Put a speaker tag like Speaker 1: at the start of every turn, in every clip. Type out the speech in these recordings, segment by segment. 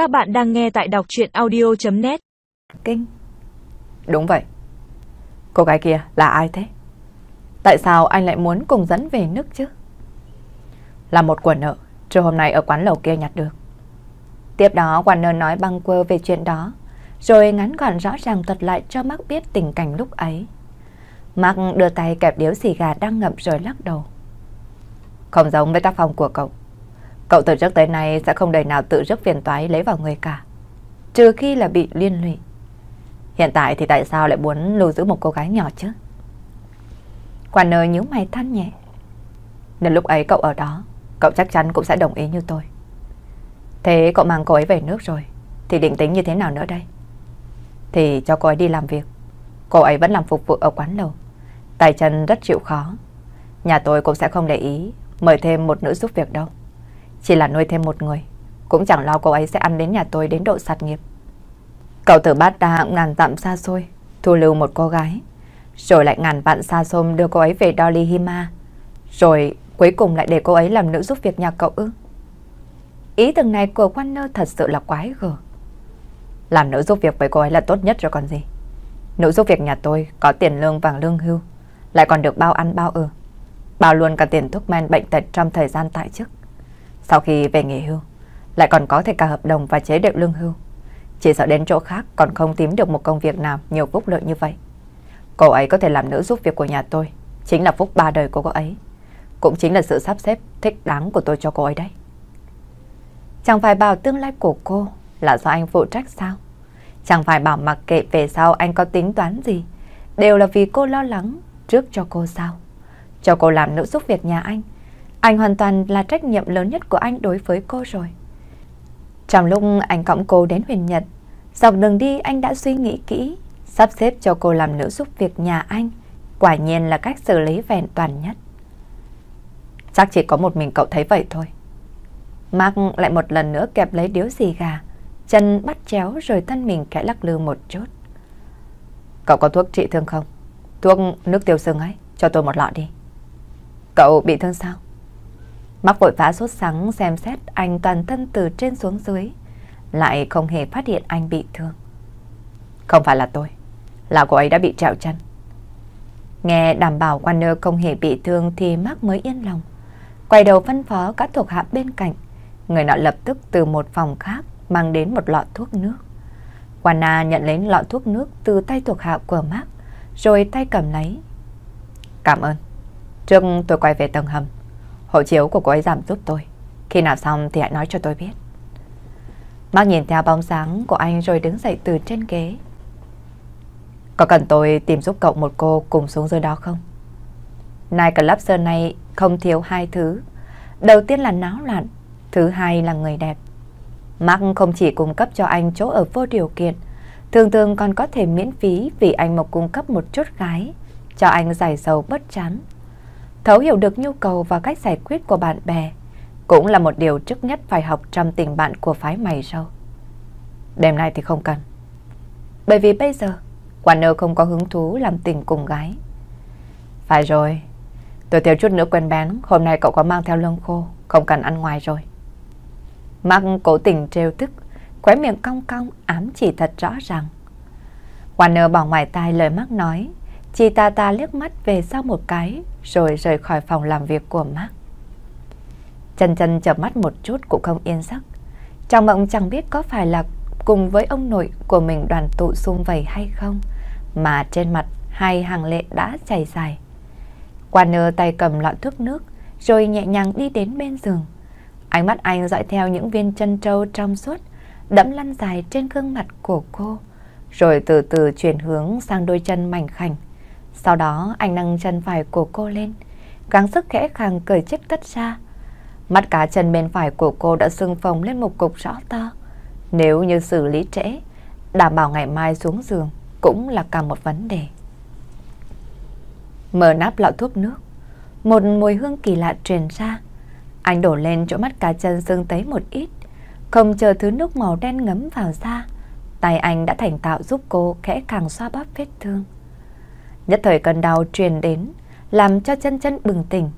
Speaker 1: Các bạn đang nghe tại đọc chuyện audio.net
Speaker 2: Kinh. Đúng vậy. Cô gái kia là ai thế? Tại sao anh lại muốn cùng dẫn về nước chứ? Là một quần nợ, Trưa hôm nay ở quán lầu kia nhặt được. Tiếp đó Warner nói băng quơ về chuyện đó, Rồi ngắn gọn rõ ràng thuật lại cho Mark biết tình cảnh lúc ấy. Mark đưa tay kẹp điếu xì gà đang ngậm rồi lắc đầu. Không giống với tác phong của cậu. Cậu từ trước tới nay sẽ không đời nào tự rước phiền toái lấy vào người cả. Trừ khi là bị liên lụy. Hiện tại thì tại sao lại muốn lưu giữ một cô gái nhỏ chứ? Quản nơi nhíu mày than nhẹ. Nên lúc ấy cậu ở đó, cậu chắc chắn cũng sẽ đồng ý như tôi. Thế cậu mang cô ấy về nước rồi, thì định tính như thế nào nữa đây? Thì cho cô ấy đi làm việc. Cô ấy vẫn làm phục vụ ở quán lầu. Tài chân rất chịu khó. Nhà tôi cũng sẽ không để ý mời thêm một nữ giúp việc đâu. Chỉ là nuôi thêm một người. Cũng chẳng lo cô ấy sẽ ăn đến nhà tôi đến độ sạt nghiệp. Cậu tử bát đa ngàn dặm xa xôi, Thu lưu một cô gái. Rồi lại ngàn vạn xa xôm đưa cô ấy về Dolly Hima Rồi cuối cùng lại để cô ấy làm nữ giúp việc nhà cậu ư. Ý tưởng này của Warner thật sự là quái gở. Làm nữ giúp việc với cô ấy là tốt nhất rồi còn gì. Nữ giúp việc nhà tôi có tiền lương vàng lương hưu, Lại còn được bao ăn bao ở. Bao luôn cả tiền thuốc men bệnh tật trong thời gian tại chức sau khi về nghỉ hưu, lại còn có thể cả hợp đồng và chế độ lương hưu. Chỉ sợ đến chỗ khác còn không tìm được một công việc nào nhiều phúc lợi như vậy. Cô ấy có thể làm nữ giúp việc của nhà tôi, chính là phúc ba đời của cô ấy. Cũng chính là sự sắp xếp thích đáng của tôi cho cô ấy đấy. Chẳng phải bảo tương lai của cô là do anh phụ trách sao? Chẳng phải bảo mặc kệ về sau anh có tính toán gì, đều là vì cô lo lắng trước cho cô sao? Cho cô làm nữ giúp việc nhà anh, anh hoàn toàn là trách nhiệm lớn nhất của anh đối với cô rồi. Trong lúc anh cõng cô đến huyền Nhật, dọc đường đi anh đã suy nghĩ kỹ, sắp xếp cho cô làm nữ giúp việc nhà anh. Quả nhiên là cách xử lý vẹn toàn nhất. Chắc chỉ có một mình cậu thấy vậy thôi. Mark lại một lần nữa kẹp lấy điếu xì gà, chân bắt chéo rồi thân mình kẽ lắc lư một chút. Cậu có thuốc trị thương không? Thuốc nước tiêu sưng ấy, cho tôi một lọ đi. Cậu bị thương sao? Mắc vội vã sốt sắng xem xét anh toàn thân từ trên xuống dưới, lại không hề phát hiện anh bị thương. Không phải là tôi, là cô ấy đã bị trẹo chân. Nghe đảm bảo Warner không hề bị thương thì Mark mới yên lòng. Quay đầu phân phó các thuộc hạ bên cạnh, người nọ lập tức từ một phòng khác mang đến một lọ thuốc nước. Wanna nhận lấy lọ thuốc nước từ tay thuộc hạ của Mark, rồi tay cầm lấy. Cảm ơn. Trước tôi quay về tầng hầm, Hộ chiếu của cô ấy giảm giúp tôi. Khi nào xong thì hãy nói cho tôi biết. Mark nhìn theo bóng dáng của anh rồi đứng dậy từ trên ghế. Có cần tôi tìm giúp cậu một cô cùng xuống dưới đó không? Night Club giờ này không thiếu hai thứ. Đầu tiên là náo loạn, thứ hai là người đẹp. Mark không chỉ cung cấp cho anh chỗ ở vô điều kiện, thường thường còn có thể miễn phí vì anh mộc cung cấp một chút gái, cho anh giải sầu bất chán. Thấu hiểu được nhu cầu và cách giải quyết của bạn bè cũng là một điều trước nhất phải học trong tình bạn của phái mày râu. Đêm nay thì không cần. Bởi vì bây giờ, Warner không có hứng thú làm tình cùng gái. Phải rồi, tôi thiếu chút nữa quen bén, hôm nay cậu có mang theo lương khô, không cần ăn ngoài rồi. Mặc cố tình trêu tức, khóe miệng cong cong ám chỉ thật rõ ràng. Warner bỏ ngoài tai lời mắc nói, Chị ta ta liếc mắt về sau một cái rồi rời khỏi phòng làm việc của Mark. Chân chân chợp mắt một chút cũng không yên giấc. Trong mộng chẳng biết có phải là cùng với ông nội của mình đoàn tụ xung vầy hay không, mà trên mặt hai hàng lệ đã chảy dài. Warner tay cầm lọ thuốc nước, rồi nhẹ nhàng đi đến bên giường. Ánh mắt anh dõi theo những viên chân trâu trong suốt, đẫm lăn dài trên gương mặt của cô, rồi từ từ chuyển hướng sang đôi chân mảnh khảnh. Sau đó anh nâng chân phải của cô lên, gắng sức khẽ khàng cởi chiếc tất ra. Mắt cá chân bên phải của cô đã sưng phồng lên một cục rõ to. Nếu như xử lý trễ, đảm bảo ngày mai xuống giường cũng là cả một vấn đề. Mở nắp lọ thuốc nước, một mùi hương kỳ lạ truyền ra. Anh đổ lên chỗ mắt cá chân sưng tấy một ít, không chờ thứ nước màu đen ngấm vào da. Tay anh đã thành tạo giúp cô khẽ càng xoa bóp vết thương. Nhất thời cơn đau truyền đến, làm cho chân chân bừng tỉnh,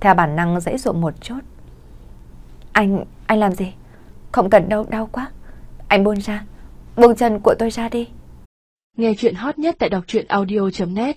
Speaker 2: theo bản năng dãy ruộng một chút. Anh, anh làm gì? Không cần đâu, đau quá. Anh buông ra, buông chân của tôi ra đi.
Speaker 1: Nghe chuyện hot nhất tại đọc truyện audio.net